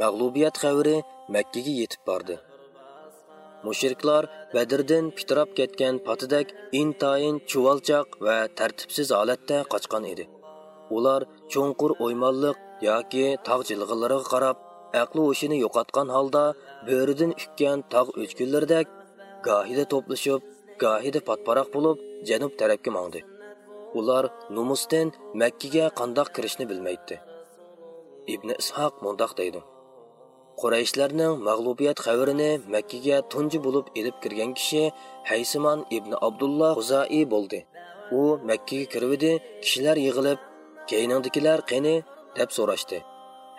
mag'lubiyat xabari makkaga yetib bordi. Mushriklar badrdan pitirab ketgan patidak intayin chuvalchoq va tartibsiz holatda qochgan edi. Ular cho'nqur o'ymonliq yoki tog' jilg'ilariga qarab aqli o'shini yo'qotgan holda bo'ridan ukkan tog' o'chkunlardek gohida to'plashib gohida patparoq bo'lib janub tarafga mangdi ular numusdan makkaga qandoq kirishni bilmaydi. Ibn ishoq mundoq deydi. Qurayishlarning mag'lubiyat xabarini makkaga tunji bo'lib elib kirgan kishi haysimon ibn abdulloh g'uzoi bo'ldi. U makkaga kirvidi kishilar yig'ilib keyningdikilar qani deb so'rashdi.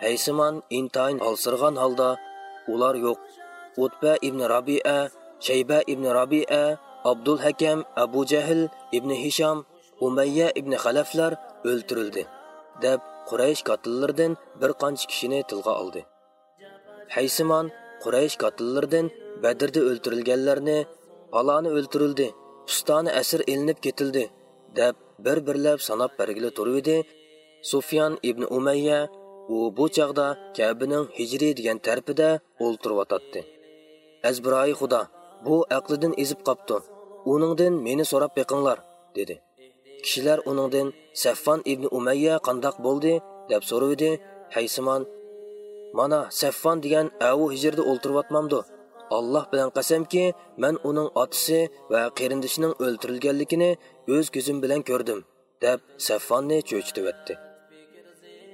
Haysimon intayin olsirg'an holda ular yo'q. O'tba ibn robia shayba ibn robia abdul hakam abu jahl ibn hisham umayya ibn xalaflar o'ltirildi. deb quraysh qotillaridan bir qancha kishini tilga oldi. Haysimon quraysh qotillaridan badrda o'ldirilganlarni, paloni o'ldirildi, pustoni asir ilinib ketildi deb bir birlab sanab bergili turuvdi. Sufyan ibn umayya u bu chog'da kabining hijriy degan tarpida otatdi. azbiroyi xudo bu aqlidan ezib qopti uningdan meni so'rab beqinglar dedi. Kishilar uningdan saffon ibn umayya qandoq bo'ldi deb so'ravdi haysimon mana saffon degan avu hijrda o'ltiriyotmamdi alloh bilan qasamki man uning otasi va qarindishining o'ltirilganligini o'z ko'zim bilan ko'rdim deb saffonni cho'chitibyotdi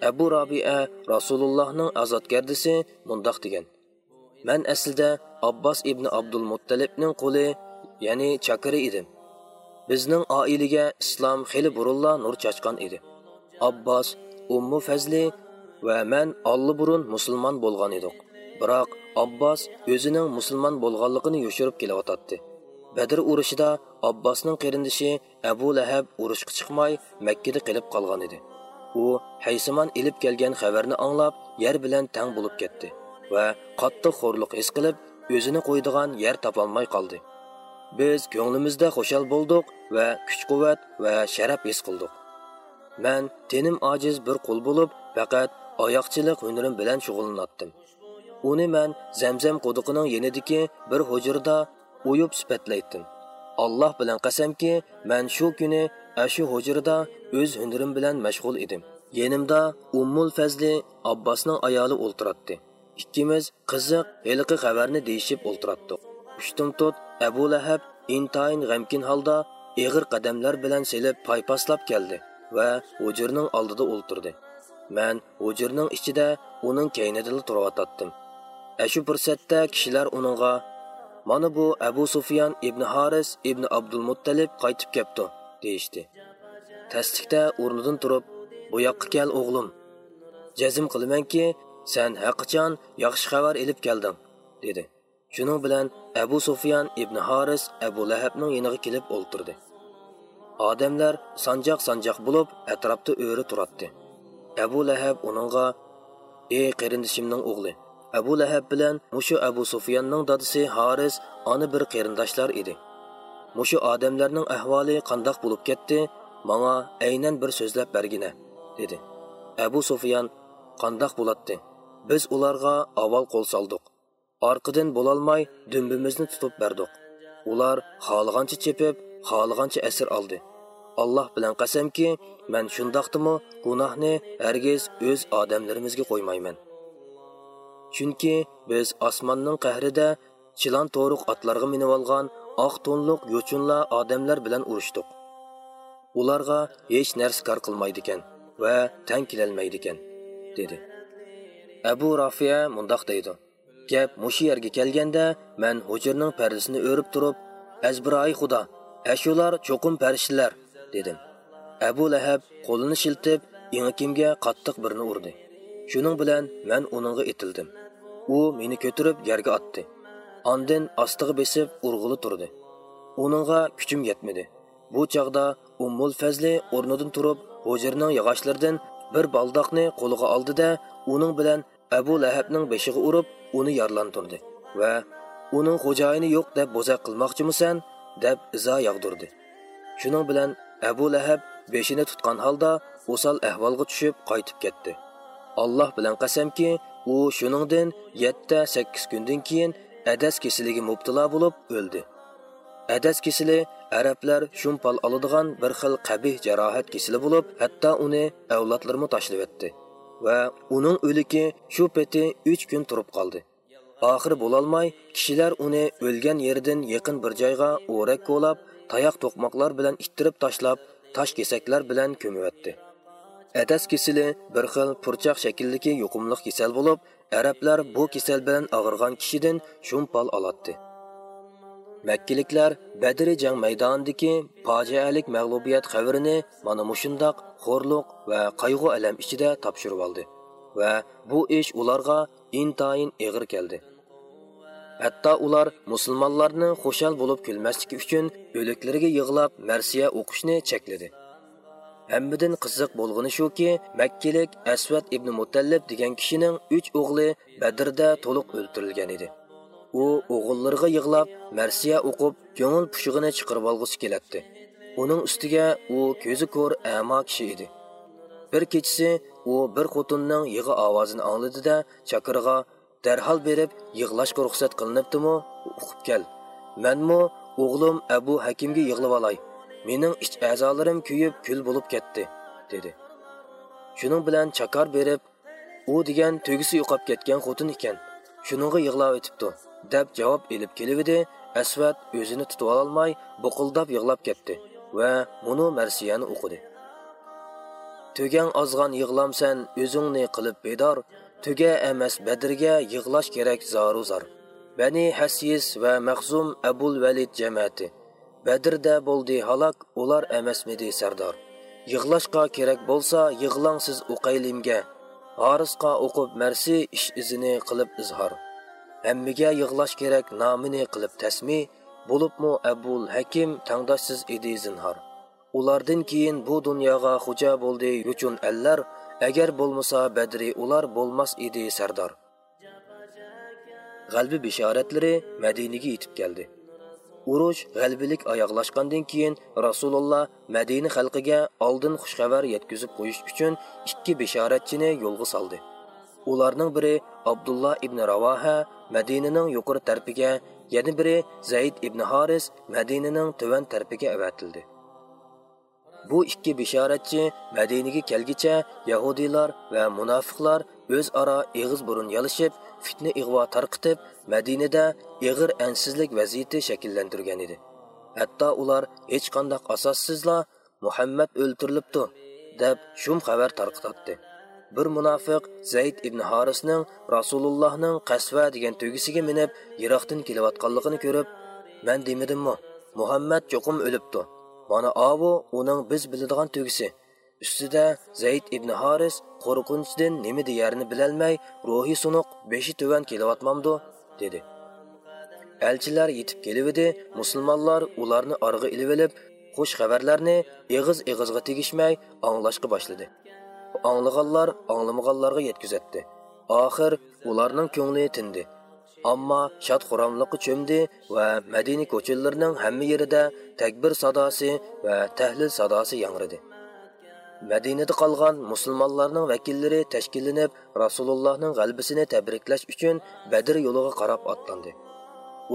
abu robia rasulullohning azodgardisi mundoq degan. Man aslida abbos ibn abdul muttalibning quli ya'ni chakiri edim. Bizning oilaga islom xeli burunla nur chachgan edi. Abbos ummu fazli va man burun musulmon bo'lgan edik. Biroq abbos o'zining musulmon bo'lganligini yoshirib kelayotdi badr urushida abbosning qarindishi abu lahab urushga chiqmay makkada qilib qolgan edi. U haysimon ilib kelgan xabarni anglab yer bilan tang bo'lib ketdi va qattiq xo'rliq his qilib o'zini qo'ydigan yer topolmay qoldi. Biz ko'nglimizda xushal bo'ldik va kuch quvvat va sharaf his qildik. Man tenim ojiz bir qul bo'lib faqat oyoqchilik hunarim bilan shug'ullanatdim uni man zamzam quduqining yenidiki bir hujrda uyub sifatlaydim alloh bilan qasamki man shu kuni ashu hujrda o'z hunarim bilan mashg'ul edim. Yenimda ummul fazli abbosning ayoli o'ltiratdi. Ikkimiz qiziq heliqi xabarni deyishib o'ltiratdik ushtumtut abu lahab intayin g'amkin holda eg'ir qadamlar bilan selib paypaslab keldi va hujrning oldida o'ltirdi. Мән һуҗырның ичидә уның кейнедә турып Әшу фурсатта кешеләр уныңга "Мана бу Абу Суфиян ибн Харис ибн Абдулмутталиб кайтып кепти" дейишти. Тәсликтә урындан турып, "Бу якка кел, оглым. Жазым кылманки, сән хакычан яхшы хәбәр алып келдиң" dedi. Шуның белән Абу Суфиян ибн Харис Абу Лахабның яныга килеп олтырды. Адамлар санжак-санжак булып, әтрапта өре туратты. Abu lahab uningga ey qarindishimning o'g'li abu lahab bilan mushu abu sufyanning dadisi haris ona bir qarindoshlar edi. Mushu odamlarning ahvoli qandoq bo'lib ketdi manga aynan bir so'zlab bergina dedi. Abu sufyan qandoq bo'ladi biz ularga avval qo'l soldik. Orqadan bo'lolmay dumbimizni tutib berdik. Ular xohlagancha chepib xohlagancha asir oldi. Alloh bilan qasamki men shundoqdimi gunohni hargiz o'z odamlarimizga qo'ymayman. Chunki biz osmonning qahrida chilon to'riq otlarga minib olgan oq to'nliq yo'chunlar odamlar bilan urushdik. Ularga hech narsa kar qilmaydi ekan va tang kelolmaydi ekan dedi. Abu rafiya mundoq deydi. Gap mushu yerga kelganda men hujurning pardasini o'rib turib azbiroy xudo ashular cho'qim farishtalar dedim. Abu lahab qo'lini shiltib ingakimga qattiq birni urdi. Shuning bilan man uningga itildim u meni ko'tarib yerga otdi. Ondin ostiga besib urg'uli turdi. Uningga kuchim yetmadi. Bu chog'da ummul fazli o'rnidan turib hujrning yog'ochlaridan bir baldoqni qo'liga oldida uning bilan abu lahabning beshig'i urib uni yorlantirdi va uning xo'jayini yo'q deb bo'zaq qilmoqchimisan? deb izo yog'dirdi. Shuning bilan abu lahab beshini tutgan holda o'sal ahvolga tushib qaytib ketdi. Alloh bilan qasamki u shuningdan 7-8 kundan keyin adas kasaliga mubtalo bo'lib o'ldi. Adas kasali arablar shumpal oladigan bir xil qabih jarohat kasali bo'lib hatto uni avlodlarmi tashlab o'tdi va uning o'ligi shu peti 3 kun turib qoldi. Oxiri bo'lolmay kishilar uni o'lgan yerdan yaqin bir joyga o'rak ko'lab tayoq to'qmoqlar bilan ittirib tashlab tosh kesaklar bilan ko'miyotdi adas kesili bir xil purchaq shakldagi yuqumliq kasal bo'lib arablar bu kasal bilan og'irgan kishidan shumpal olatdi. makkiliklar badri jang maydonidagi fojialik mag'lubiyat xabarini mana mushundoq xo'rliq va qayg'u alam ichida topshirib oldi va bu ish ularga intayin ig'ir keldi hatto ular musulmonlarni xushal bo'lib kulmasligi uchun o'liklariga yig'lab marsiya o'qishni chekladi. Hammadan qiziq bo'lg'ini shuki makkalik asvat ibn mutallib degan kishining uch o'g'li badrda to'liq o'ldirilgan edi. U o'g'illarga yig'lab marsiya o'qib ko'ngil pushig'ini chiqarib olg'usi keladi uning ustiga u ko'zi ko'r amo kishi edi. Bir kechasi u bir xotinning yig'i ovozini angladida chakirga darhol berib yig'lashga ruxsat qilinibdimi? O'qib kel. Manmu o'g'lim abu hakimga yig'lab olay. Mening ich a'zolarim kuyib kul bo'lib ketdi dedi. Shuning bilan chakar berib u degan tugisi yo'qolib ketgan xotin ekan shuningga yig'lab o'tibdi deb javob elib kelividi asvat o'zini tutib ololmay buqildab yig'lab ketdi va buni marsiyani o'qidi. Tugang ozg'an yig'lamsan o'zingni qilib bedor tuga emas badrga yig'lash kerak zoru zor bani hasis va mahzum abul valid jamiyati badrda bo'ldi halok ular emasmidi sardor. Yig'lashqa kerak bo'lsa yig'lang siz o'qaylimga harisqa o'qib marsi ish izini qilib izhor. Hammiga yig'lash kerak nomini qilib tasmi bo'libmi abul hakim tangdoshsiz edi zinhor. Ulardan keyin bu dunyoga xo'ja bo'ldi uchun allar agar bo'lmasa badri ular bo'lmas edi sardor. G'albi bishoratlari madinaga yetib keldi. Urush g'albilik oyoqlashgandan keyin rasululloh madina xalqiga oldin xushxabar yetkazib qo'yish uchun ikki bishoratchini yo'lga soldi. Ularning biri abdulloh ibn ravoha madinaning yuqori tarpiga yana biri zayd ibn haris madinaning tuvan tarpiga avatildi. Bu ikki bishoratchi madinaga kelgicha yahudiylar va munofiqlar o'zaro eg'iz burun yalishib fitna ig'vo tarqitib madinada ig'ir ansizlik vaziyati shakllantirgan edi. Hatto ular hech qanday asossizla muhammad o'ltirilibdi deb shum xabar tarqatdi. Bir munofiq zayd ibn harisning rasulullohning qasva degan tugisiga minib yiroqdan kelayotganligini ko'rib man demadimmi muhammad cho'qim o'libdi mana avu uning biz biladigan tugisi ustida zayd ibn haris qo'rqinchdan nima deyarini bilolmay ruhi sunuq beshi tuvan kelyotmamdu dedi. Elchilar yetib kelividi musulmonlar ularni org'a ilib xush xabarlarni eg'iz eg'izga tegishmay anglashga boshladi. Anglaganlar anglamaganlarga yetkazatdi oxir ularning ko'ngli tindi. Ammo shod xuramliqqa cho'mdi va madina ko'chalarining hamma yerida takbir sadosi va tahlil sadosi yangridi madinada qolgan musulmonlarning vakillari tashkillanib rasulullohning g'albisini tabriklash uchun badr yo'liga qarab otlandi.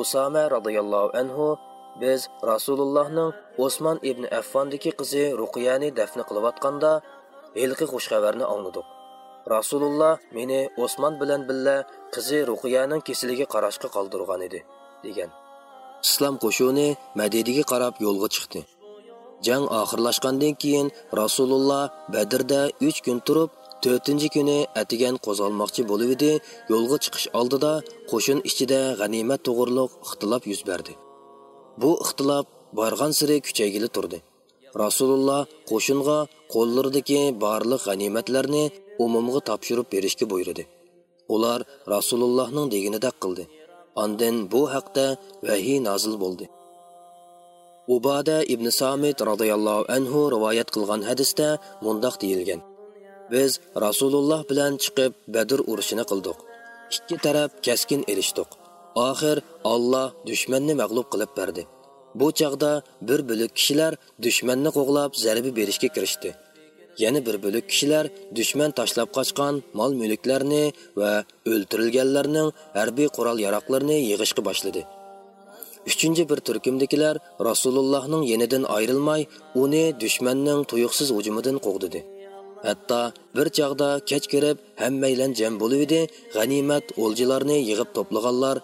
Usama roziyallohu anhu biz rasulullohning osmon ibn affondagi qizi ruqiyani dafn qilayotganda ilqi xushxabarni angladik rasululloh meni osmon bilan birga qizi ruqiyaning kesiliga qarashga qoldirgan edi degan. Islom qo'shuni madinaga qarab yo'lga chiqdi. Jang oxirlashgandan keyin rasululloh badrda uch kun turib to'rtinchi kuni atigan qo'zg'almoqchi bo'lib edi yo'lga chiqish oldida qo'shin ichida g'animat to'g'riliq ixtilof yuz berdi. Bu ixtilof borgan siri kuchaygili turdi. Rasululloh qo'shinga qo'llaridagi barliq g'animatlarni umumga topshirib berishga buyurdi. Ular rasulullohning deganidek qildi. Ondan bu haqda vahiy nozil bo'ldi. Ubada ibn somit roziyallohu anhu rivoyat qilgan hadisda mundoq deyilgan. Biz rasululloh bilan chiqib badr urushini qildik. Ikki taraf kaskin erishdik. Oxir olloh dushmanni mag'lub qilib berdi. Bu chog'da bir bo'lik kishilar dushmanni qo'g'lab zarbi berishga kirishdi. Yana bir bo'lik kishilar dushman tashlab qochgan mol mulklarni va o'ltirilganlarning harbiy qurol yaroqlarini yig'ishga boshladi. Uchinchi bir turkumdagilar rasulullohning yenidan ayrilmay uni dushmanning tuyuqsiz hujumidan qo'g'didi. Hatto bir chog'da kech kirib hammaylan jam bo'lib edi g'animat o'ljilarni yig'ib to'plaganlar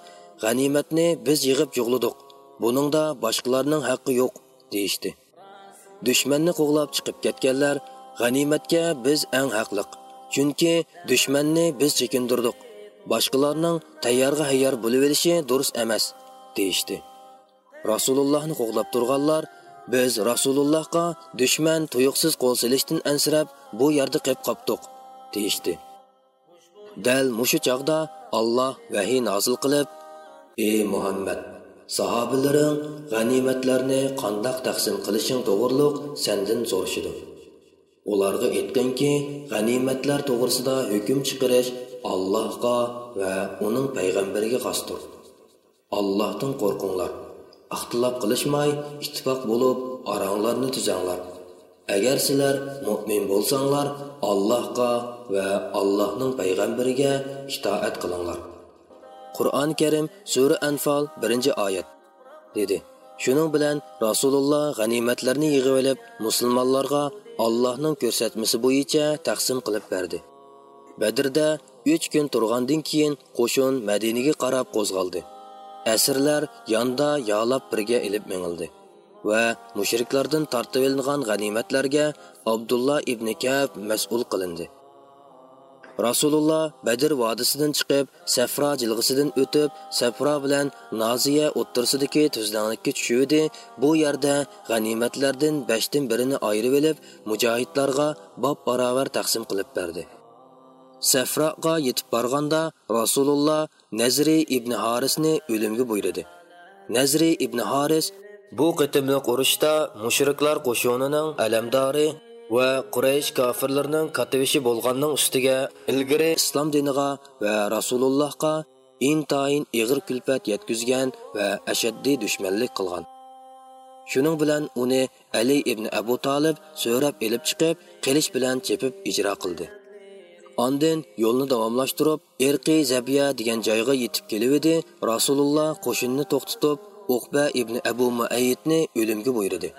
g'animatni biz yig'ib yug'ladik buningda boshqalarning haqqi yo'q deyishdi. Dushmanni qo'g'lab chiqib ketganlar g'animatga biz eng haqliq chunki dushmanni biz chekindirdik boshqalarning tayyorga hayyor bo'lib olishi durust emas deyishdi. Rasulullohni qo'g'lab turganlar biz rasulullohga dushman tuyuqsiz qo'l silishdan ansirab bu yerda qilib qopdiq deyishdi. Dal mushu chog'da olloh vahiy nozil qilib ey muhammad sahobilaring g'animatlarni qandoq taqsim qilishing to'g'riliq sendan so'rashidi ularga aytganki g'animatlar to'g'risida hukm chiqarish allohga va uning payg'ambariga xosdir. Allohdan qo'rqinglar. Ixtilof qilishmay ittifoq bo'lib oranglarni tuzanglar. Agar sizlar mo'min bo'lsanglar allohga va allohning payg'ambariga itoat qilinglar. Qur'oni karim sura anfol birinchi oyat dedi. Shuning bilan rasululloh g'animatlarni yig'ib olib musulmonlarga allohning ko'rsatmasi bo'yicha taqsim qilib berdi badrda 3 kun turgandan keyin qo'shin Мәдинәгә qarab qo'zg'aldi Әсирләр yonda ялап birga ilib меңилде. va mushriklardan tortib алынган g'animatlarga abdulloh ibn Кәб mas'ul qilindi rasululloh badr vodisidan chiqib safro jilg'isidan o'tib safro bilan noziya o'ttirsidagi tuzlanlikka tushuvdi. Bu yerda g'animatlardan beshdan birini ayirib olib mujohidlarga bob barobar taqsim qilib berdi. Safroga yetib borganda rasululloh nazri ibn harisni o'limga buyurdi. Nazri ibn haris bu qitimli urushda mushriklar qo'shinining alamdori va quraysh kofirlarining kativishi bo'lganning ustiga ilgari islom diniga va rasulullohga intayin ig'ir kulfat yetkazgan va ashaddiy dushmanlik qilgan shuning bilan uni ali ibn abu tolib so'rab ilib chiqib qilich bilan chepib ijro qildi Ondan yo'lni davomlashtirib, Irqi Zabiya degan joyga yetib kelib edi. Rasululloh qo'shinni to'xtatib, Uqba ibn Abu Muayyidni o'limga buyurdi.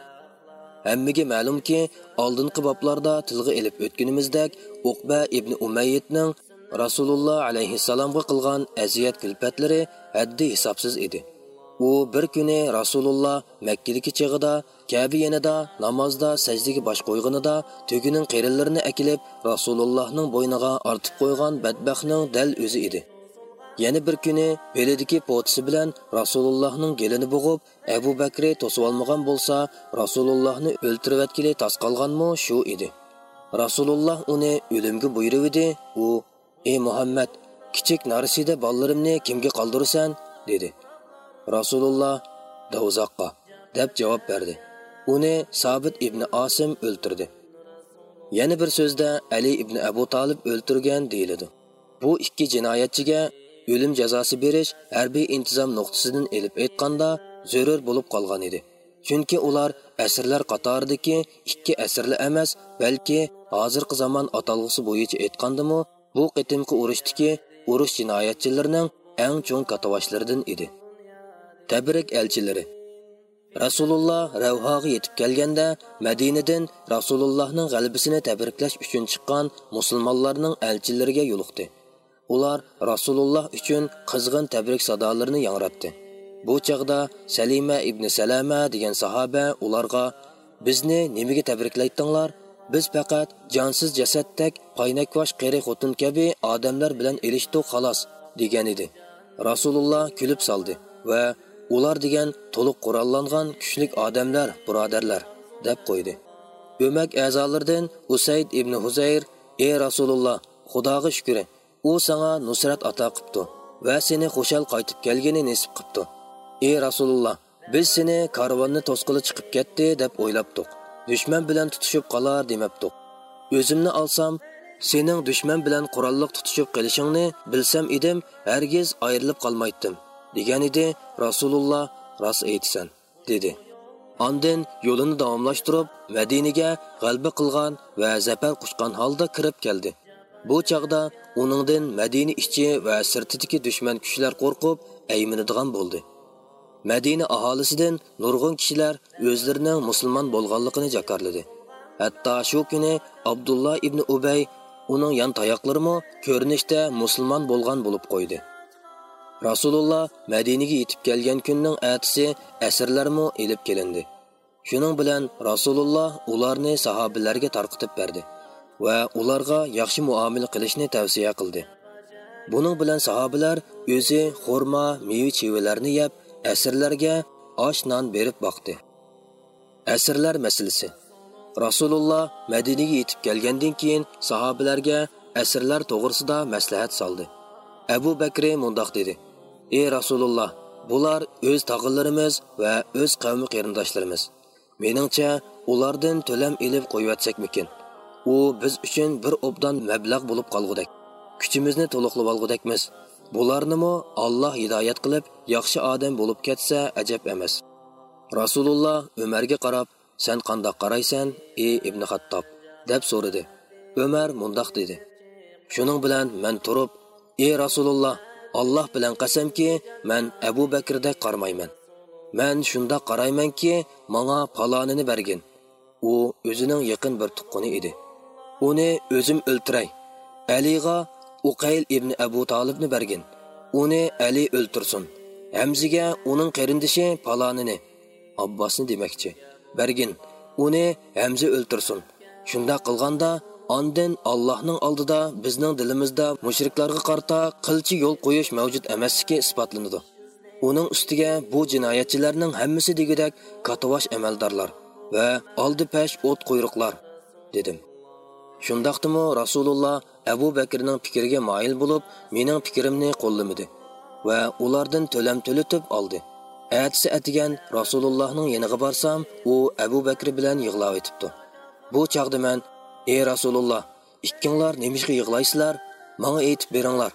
Hammaga ma'lumki, oldingi boblarda tilga ilib o'tganimizdek, Uqba ibn Umayyidning Rasululloh alayhissalomga qilgan aziyat kulfatlari haddi hisobsiz edi. u bir kuni rasululloh makkadagi chig'ida kabi yanida namozda sajdaga bosh qo'yganida tugining qerillarini akilib rasulullohning bo'yniga ortib qo'ygan badbaxtning dal o'zi edi yana bir kuni belidagi potisi bilan rasulullohning gelini bo'g'ib abu bakri to'sib olmagan bo'lsa rasulullohni o'ltirayotgili tas qolganmi shu edi. Rasululloh uni o'limga buyurib edi. U ey muhammad kichik narsida bolalarimni kimga qoldirsan? dedi. Rasululloh davzoqqa deb javob berdi. Uni sobit ibn osim o'ltirdi. Yana bir so'zda ali ibn abu tolib o'ltirgan deyiladi. Bu ikki jinoyatchiga o'lim jazosi berish harbiy intizom nuqtasidan elib aytganda zarur bo'lib qolgan edi. Chunki ular asrlar qatoridagi ikki asrli emas balki hozirgi zamon atalg'usi bo'yicha aytgandimi bu qitimki urushdagi urush jinoyatchilarining eng cho'ng katavashlaridan edi. Tabrik elchilari. Rasululloh ravhoga yetib kelganda madinadan rasulullohning g'alabasini tabriklash uchun chiqqan musulmonlarning elchilariga yo'liqdi. Ular rasululloh uchun qizg'in tabrik sadolarini yangratdi bu chog'da salima ibn salama degan sahoba ularga bizni nimaga tabriklaytinglar biz faqat jonsiz jasaddak qaynakvosh qeri xotin kabi odamlar bilan erishdik xolos degan edi. Rasululloh kulib soldi va ular degan to'liq qurollangan kuchlik odamlar birodarlar deb qo'ydi. O'mak a'zolaridan usayd ibn huzayr ey rasululloh xudoga shukr, u sanga nusrat ato qilibdi va seni xushal qaytib kelgani nasib qilibdi ey rasululloh biz seni karvonni to'sqili chiqib ketdi deb o'ylabdiq. Dushman bilan tutishib qolar demabdiq. O'zimni olsam sening dushman bilan qurolliq tutishib qilishingni bilsam edim hargiz ayrilib qolmaydim degan edi rasululloh rost aytsan dedi. Ondan yo'lini davomlashtirib, Madinaga g'alba qilgan va zafar quchgan holda kirib keldi. Bu chaqda uningdan Madina ichi va sirtidagi dushman kuchlar qo'rqib, ayminadigan bo'ldi. Madina aholisidan nurg'un kishilar o'zlarining musulmon bo'lganligini jakarladi. Hatto shu kuni abdulla ibn Ubay uning yon tayoqlarimi ko'rinishda musulmon bo'lgan bo'lib qo'ydi. Rasululloh Madinaga yetib kelgan kunning atisi asrlarmi ilib kelindi. Shuning bilan Rasululloh ularni sahobalarga tarqitib berdi va ularga yaxshi muomala qilishni tavsiya qildi. Buning bilan sahobalar o'zi xurmo, meva-chevalarni yeb, asrlarga osh non berib boqdi. Asrlar masalasi Rasululloh Madinaga yetib kelgandan keyin sahobalarga asrlar to'g'risida maslahat soldi. Abu Bakr mundoq dedi: "Ey Rasululloh, bular o'z tog'illarimiz va o'z qavmi qarindoshlarimiz. Meningcha, ulardan to'lam elib qo'yatsak-mikin. U biz uchun bir obdan mablag' bo'lib qolgudak. Kuchimizni to'liqlab olgudakmiz. Bularnimi Alloh hidoyat qilib, yaxshi odam bo'lib ketsa ajab emas." Rasululloh Umarga qarab, "Sen qandoq qaraysan, ey Ibn Xattob?" deb so'radi. Umar mundoq dedi: "Shuning bilan men turib, ey Rasululloh, Alloh bilan qasamki, men Abu Bakrdek qarmayman. Men shunda qaraymanki, manga palonini bergin. U o'zining yaqin bir tuqquni edi. Uni o'zim o'ltiray. Aliga Uqayl ibn Abu tolibni bergin. Uni Ali o'ltirsin. Hamziga uning qarindishi palonini Abbosni demakchi Bergin. Uni hamzi o'ltirsin. Shunda qilganda Ondan Allohning oldida bizning dilimizda mushriklarga qarta qilchi yo'l qo'yish mavjud emasligi isbotlanadi. Uning ustiga bu jinoyatchilarning hammasi degidak katavash amaldorlar va oldi pash o't quyruqlar dedim. Shundoqdimi Rasululloh Abu Bakrning fikriga moyil bo'lib, mening fikrimni qo'llamadi va ulardan to'lam to'litib oldi. Atisi atigan Rasulullohning yoniga borsam, u Abu Bakr bilan yig'lab o'tibdi. Bu chaqda men ey rasululloh ikkinglar nemishqa yig'laysizlar manga aytib beringlar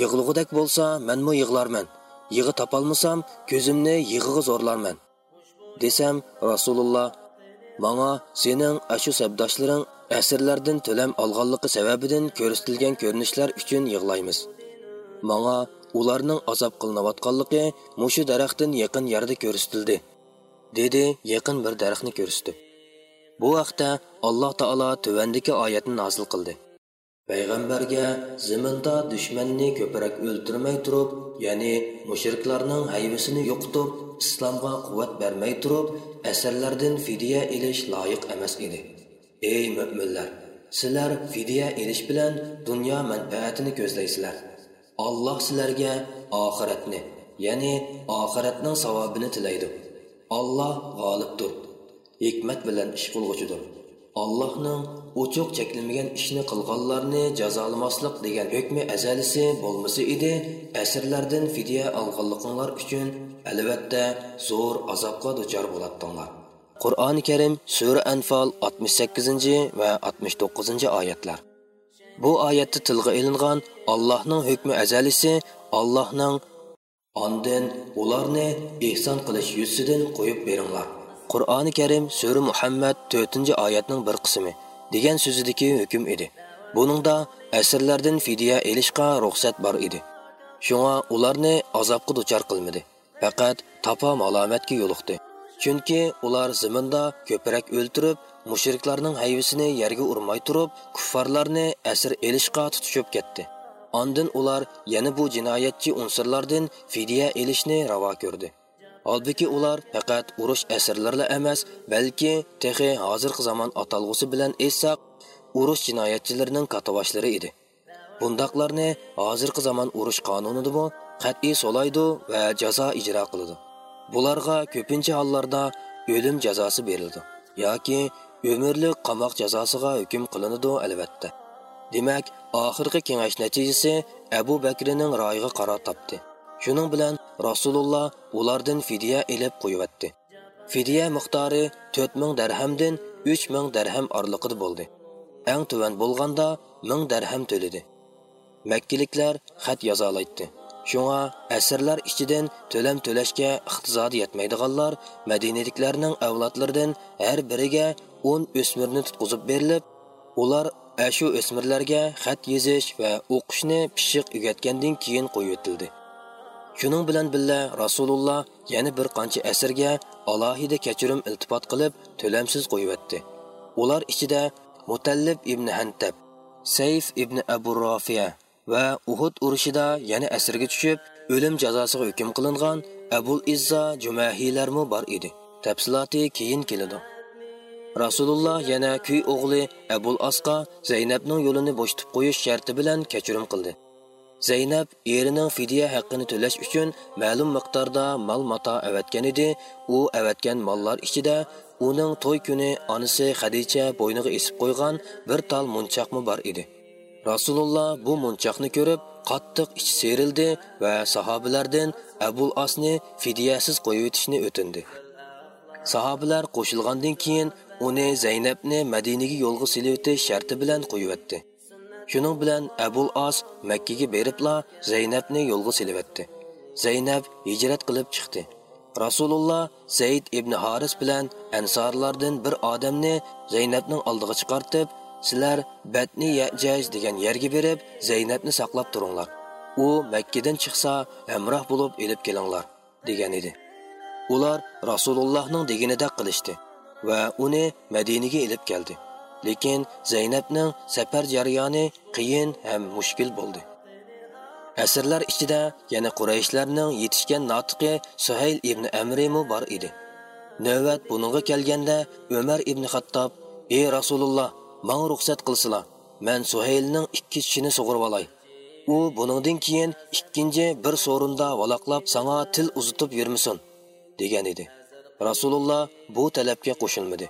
yig'lug'idek bo'lsa manmu yig'larman yig'i topolmasam ko'zimni yig'iga zo'rlarman desam rasululloh Маңа sening ашу сәбдашларың asrlardan төләм olganligi sababidan көрістілген көрінішлер үшін yig'laymiz Маңа ularning азап qilinayotganligi мұшы daraxtdan еқін ярды көрістілді. Деді еқін бір дәріқні көрісті. Bu vaqtda Alloh taolo tuvandagi oyatni nozil qildi. Payg'ambarga ziminda dushmanni ko'proq o'ltirmay turib, ya'ni mushriklarning hayvisini yo'qitib, islomga quvvat bermay turib, asarlardan fidya ilish loyiq emas edi. Ey mu'minlar, sizlar fidya ilish bilan dunyo manfaatini ko'zlaysizlar. Alloh sizlarga oxiratni, ya'ni oxiratning savobini tilaydi. Alloh g'olibdir. hikmat bilan ish qilg'uchidir allohning uchuq cheklanmagan ishni qilganlarni jazolamaslik degan hukmi azalisi bo'lmasa edi. Asrlardan fidya olganliginglar uchun albatta zo'r azobga duchor bo'ladinglar qur'oni karim sura anfol 68 va 69 oyatlar. Bu oyatda tilga ilingan allohning hukmi azalisi allohning ondan ularni ehson qilish yuzidan qo'yib beringlar. Qur'oni Karim Sura Muhammad 4-oyatning bir qismi. Degan so'zidagi hukm edi. Buningda asirlardan fidya elishga ruxsat bor edi. Shunga ularni azobga duchor qilmadi. Faqat topa malomatga yo'liqdi. Chunki ular zaminda ko'proq o'ltirib, mushriklarning hayvisini yerga urmay turib, kuffarlarni asir elishga tutishib ketdi. Ondan ular yana bu jinoyatchi unsurlardan fidya elishni ravo ko'rdi. Halbuki ular faqat urush asrlarla emas, balki texi hozirgi zamon atalg'usi bilan essaq, urush jinoyatchilarining katavashlari edi. Bundaqlarni hozirgi zamon urush qonunidimi qat'iy solaydi va jazo ijro qiladi. Bularga ko'pincha hollarda o'lim jazosi berildi yoki umrlik qamoq jazosiga hukm qilinadi albatta. Demak, oxirgi kengash natijasi Abu bakrining royiga qaror topdi. Шуның bilan Rasululloh ulardan фидия элеп qo'yibdi. Фидия miqdori 4000 dirhamdan 3000 dirham oraliqida bo'ldi. Eng төвән bo'lganda 1000 dirham төледе. Мәккиликләр xat яза алайтты. Шуңа әсірләр ішчіден төлем төләшкә иқтизады yetmaydiganlar Мәдинедікләрнең әвлатлардан әр біріге 10 өсмірні тұтқызып беріліп, ular әшу өсмірләргә xat yezish va o'qishni pishiq o'rgatgandan keyin qo'yib o'tildi. Shuning bilan billa Rasululloh yana bir qancha asirga alohida kechirim iltifot qilib, to'lamsiz qo'yibdi. Ular ichida Mutallib ibn Hantab, Sayf ibn Abu Rafiya va Uhud urushida yana asirga tushib, o'lim jazosiga hukm qilingan Abul Izza Jumahiylarmi bor edi. Tafsiloti keyin keladi. Rasululloh yana kuy o'g'li Abul Asqa Zaynabning yo'lini bo'shtib qo'yish sharti bilan kechirim qildi. Zaynab erining fidya haqqini to'lash uchun ma'lum miqdorda mol-mato avatgan edi. U avatgan mollar ichida uning to'y kuni onasi Xadicha bo'yniga esib qo'ygan bir tal munchoqmi bor edi. Rasululloh bu munchoqni ko'rib, qattiq ich serildi va sahobalardan Abul Asni fidyasiz qo'yib o'tishni o'tindi. Sahobalar qo'shilgandan keyin uni Zaynabni Madinaga yo'lga silib o'tish sharti bilan qo'yib o'tdi. Шуның белән Әбул Ас Мәккәгә берипла Зайнабны юлга силибетте. Зайнаб һиҗрат кылып чыкты. Расулулла Зейд ибн Харис белән Ансарлардан бер адамны Зайнабның алдыга чыгартып, "Силәр Батни Яҗаж дигән ергә берип, Зайнабны саклап турыңлар. У Мәккәдән чыкса, әмрах булып элеп келиңлар" дигән иде. Улар Расулуллаһның дигенедә кылышты ва уни Мәдинәгә элеп келди. Lekin zaynabning safar jarayoni qiyin ham mushkul bo'ldi. Asrlar ichida yana qurayishlarning yetishgan notiqi suhayl ibn amrimu bor edi. Navbat buningga kelganda umar ibn xattob ey rasululloh manga ruxsat qilsilar, man suhaylning ikki tishini sug'urib olay. U buningdan keyin ikkinchi bir so'rinda valoqlab sanga til uzitib yurmasin degan edi. Rasululloh bu talabga qo'shilmadi.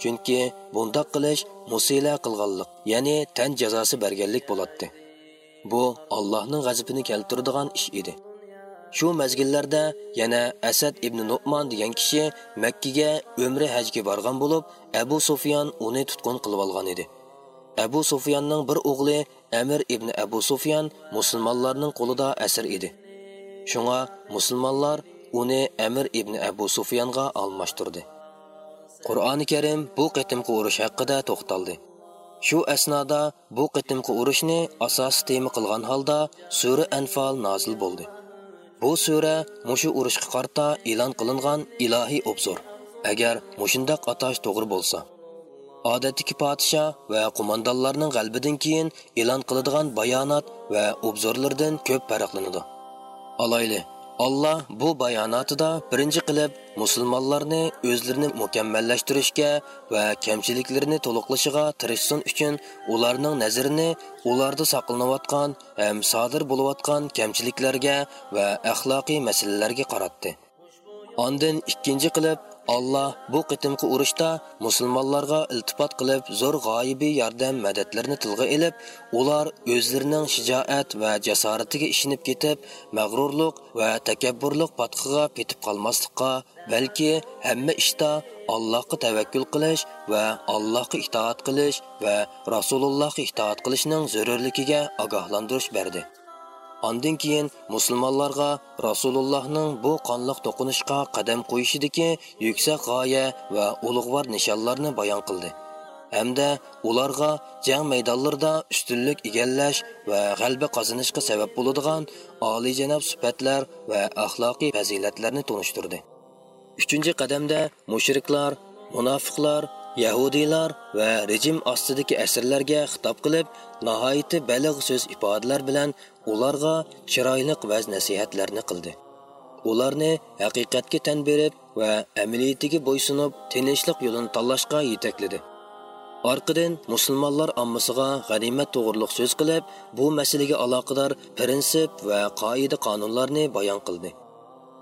Chunki bundoq qilish musila qilganlik ya'ni tan jazosi berganlik bo'ladi bu allohning g'azabini keltiradigan ish edi. Shu mazgillarda yana asad ibn nu'man degan kishi makkaga umri hajga borgan bo'lib abu sufyan uni tutqun qilib olgan edi. Abu sufyanning bir o'g'li amir ibn abu sufyan musulmonlarning qo'lida asir edi. Shunga musulmonlar uni amir ibn abu sufyanga almashtirdi. Qur'oni Karim bu qitimqi urush haqida to'xtaldi. Shu asnoda bu qitimqi urushni asos tema qilgan holda sura Anfal nozil bo'ldi. Bu sura mushu urushga qarta e'lon qilingan ilohiy obzor. Agar mushundaq atash to'g'ri bo'lsa, odatdagi podshoh va qo'mondonlarning g'albidan keyin e'lon qiladigan bayonot va obzorlardan ko'p farqlanadi. Alayli Allah bu bayonotida birinchi qilib musulmonlarni o'zlarini mukammallashtirishga va kamchiliklarini to'liqlashiga tirishsin uchun ularning nazarini ularda saqlanayotgan ham sodir bo'layotgan kamchiliklarga va axloqiy masalalarga qaratdi. Ondan ikkinchi qilib Allah bu qitimqi urushda musulmonlarga iltifot qilib zo'r g'oyibiy yordam madadlarini tilga elib, ular o'zlarining shijoat va jasoratiga ishinib ketib, mag'rurlik va takabburlik patqiga ketib qolmaslikqa, balki hamma ishda Allohga tavakkul qilish va Allohga itoat qilish va Rasulullohga itoat qilishning zarurligiga ogohlantirish berdi. Ondan keyin musulmonlarga Rasulullohning bu qonliq to'qinishga qadam qo'yishidagi yuksak g'oya va ulug'vor nishonlarni bayon qildi. Hamda ularga jang maydonlarida ustunlik egallash va g'alaba qozonishga sabab bo'ladigan oliyjanob sifatlar va axloqiy fazilatlarni tunishtirdi. 3-qadamda mushriklar, munofiqlar Yahudiylar va rejim ostidagi asrlarga xitob qilib, nihoyatda balig' so'z ifodalar bilan ularga chiroyli vaz nasihatlarni qildi. Ularni haqiqatga tan berib va amaliyatiga bo'ysunib, tinchlik yo'lini tanlashga yetakladi. Orqadan musulmonlar ommasiga g'animat to'g'riliq so'z qilib, bu masalaga aloqador prinsip va qoida qonunlarni bayon qildi.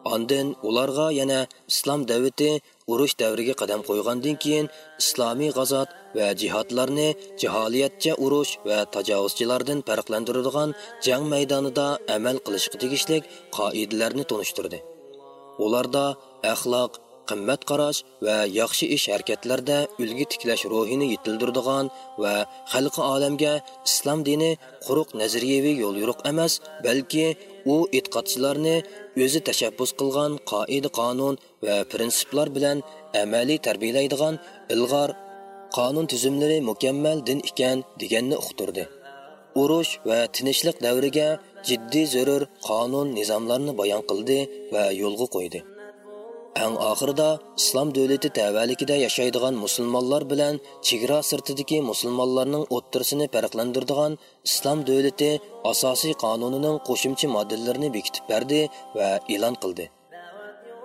Ondan ularga yana islom davlati urush davriga qadam qo'ygandan keyin islomiy g'azot va jihodlarni jaholiyatcha urush va tajovuzchilardan farqlantiradigan jang maydonida amal qilishga tegishli qoidalarni tunishtirdi. Ularda axloq, qimmat qarash va yaxshi ish harakatlarda ulgi tiklash ruhini yetildiradigan va xalqi olamga islom dini quruq nazariyaviy yo'l yo'ruq emas balki u e'tiqodchilarni o'zi tashabbus qilgan qoida qonun va prinsiplar bilan amaliy tarbiyalaydigan ilg'or qonun tuzumlari mukammal din ekan deganni uqtirdi. Urush va tinchlik davriga jiddiy zarur qonun nizomlarni bayon qildi va yo'lga qo'ydi. Әң ақырда İslam дәүләте тәвәликидә яшайдыган мусулманлар белән чигра сыртыдагы мусулманларның оттырсыны фәрқләндердиган İslam дәүләте асасый канунының кошымчы модельләрен бекитеп берди ва элан кылды.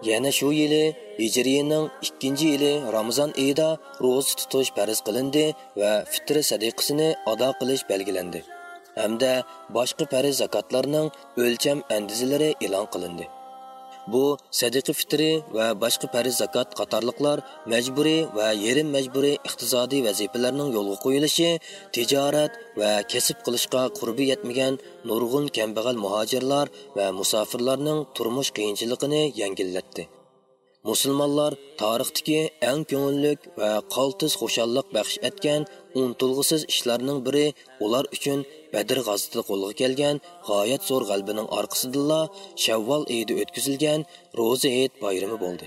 Яна шу yili Hijriyaning 2 yili Ramazon oyida ro'za tutish farz qilindi va fitr sadiqasini ado qilish belgilandi. Hamda boshqa farz zakotlarning o'lcham andizalari e'lon qilindi. Bu sadaqa fitri va boshqa farz zakot qatorliqlar majburiy va yerim majburiy iqtisodiy vazifalarning yo'lga qo'yilishi tijorat va kasb qilishga qurbi yetmagan nurg'un kambag'al muhojirlar va musofirlarning turmush qiyinchiligini yengillatdi. musulmonlar tarixdagi eng ko'ngillik va qaltis xushalliq baxsh etgan unutilg'isiz ishlarning biri ular uchun badr g'azotida qo'lga kelgan g'oyat zo'r g'albining orqasidilla shavvol oyida o'tkazilgan ro'za hayit bayrami bo'ldi.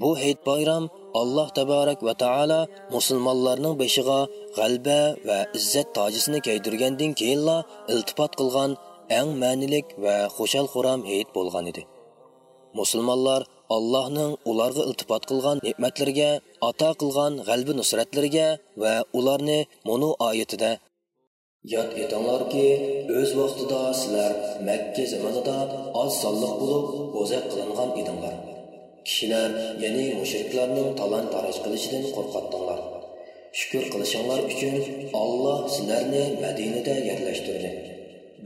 Bu hayit bayram alloh taborak va taolo musulmonlarning beshig'a g'alba va izzat tojisini kaydirgandan keyinla iltifot qilgan eng ma'nilik va xushal xuram hayit bo'lgan edi. Musulmonlar Allohning ularga iltifot qilgan ne'matlariga, ata qilgan qəlbi nusratlariga va ularni mono oyatida Yod etinglarki, o'z vaqtida sizlar Makka zamonida oz sonliq bo'lib bo'zaq qilingan edinglar. Kishilar, ya'ni mushriklarning talon taroj qilishidan qo'rqatdinglar. Shukr qilishinglar uchun Alloh sizlarni Madinada yerlashtirdi.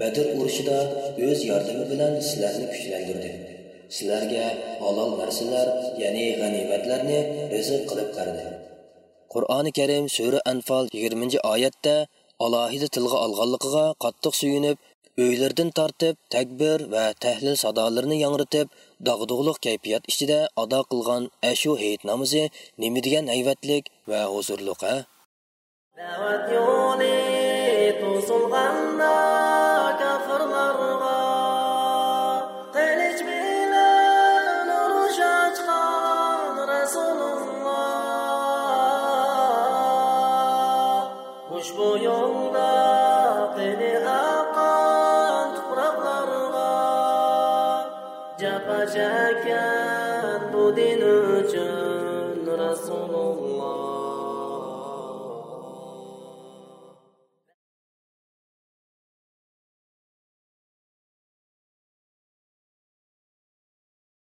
Badr urushida o'z yordami bilan sizlarni kuchlantirdi. sizlarga halol narsalar ya'ni g'animatlarni rizq qilib berdi qur'oni karim sura anfal 20 oyatda alohida tilga olganligiga qattiq suyunib uylardan tortib takbir va tahlil sadolarini yangritib dog'dug'liq kayfiyat ichida ado qilgan ashu hayit namozi nima degan hayvatlik va huzurliq a da'vat yo'li ushbu